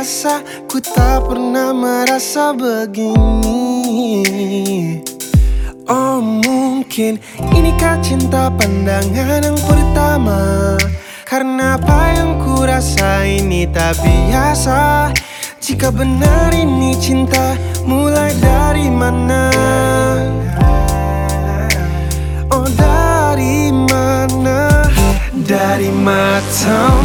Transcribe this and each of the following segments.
Ku tak pernah merasa begini. Oh mungkin inikah cinta pandangan yang pertama? Karena apa yang ku rasa ini tak biasa? Jika benar ini cinta mulai dari mana? Oh dari mana? Dari matamu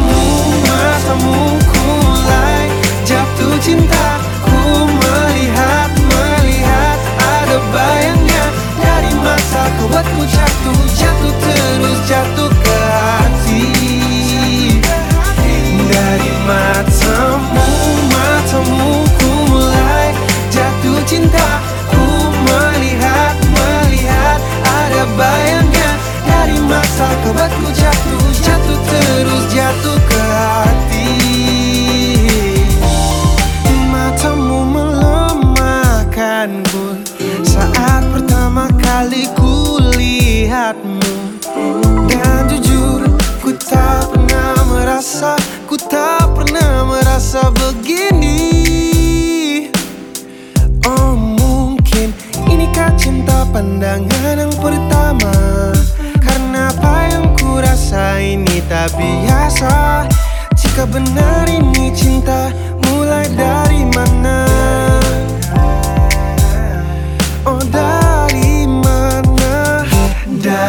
ada bayangnya Dari mata kau buatku jatuh, jatuh terus jatuh ke hati. Matamu melemahkanku Saat pertama kali ku lihatmu. Dan jujur ku tak pernah merasa Ku tak pernah merasa begini. Oh pandangan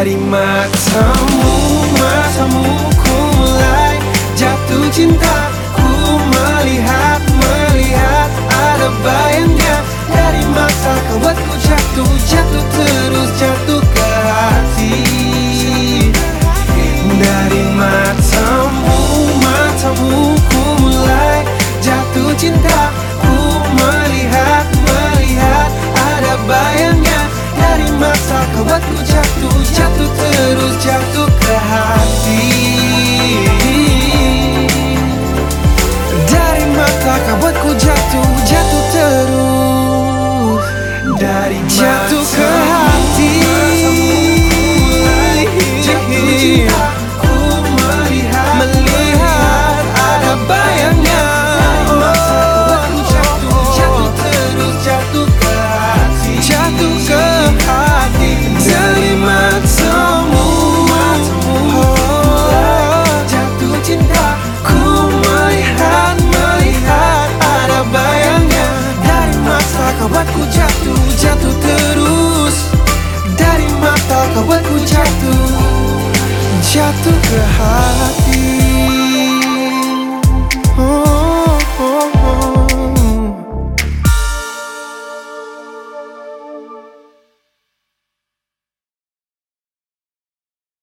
Dari matamu, matamu ku mulai jatuh cinta Ku melihat, melihat. Ada bayangnya Dari mata kau buatku jatuh, jatuh terus jatuh ke hati. Dari matamu, matamu ku mulai jatuh cinta Ku melihat, melihat. Ada bayangnya Dari mata kau buatku buatku jatuh, jatuh terus. Dari mata kau buatku jatuh Jatuh ke hati